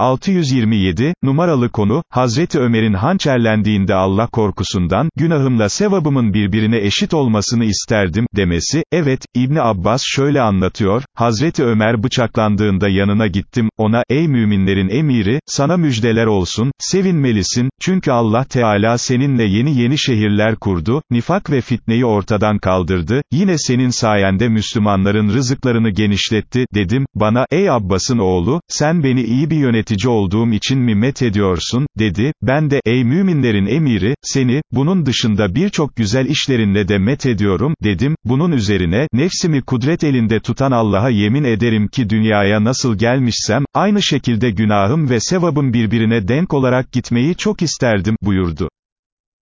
627, numaralı konu, Hazreti Ömer'in hançerlendiğinde Allah korkusundan, günahımla sevabımın birbirine eşit olmasını isterdim, demesi, evet, İbni Abbas şöyle anlatıyor, Hazreti Ömer bıçaklandığında yanına gittim, ona, ey müminlerin emiri, sana müjdeler olsun, sevinmelisin, çünkü Allah Teala seninle yeni yeni şehirler kurdu, nifak ve fitneyi ortadan kaldırdı, yine senin sayende Müslümanların rızıklarını genişletti, dedim, bana, ey Abbas'ın oğlu, sen beni iyi bir yönetici olduğum için mi met ediyorsun, dedi, ben de, ey müminlerin emiri, seni, bunun dışında birçok güzel işlerinle de met ediyorum, dedim, bunun üzerine, nefsimi kudret elinde tutan Allah'a yemin ederim ki dünyaya nasıl gelmişsem, aynı şekilde günahım ve sevabım birbirine denk olarak gitmeyi çok isterdim, buyurdu.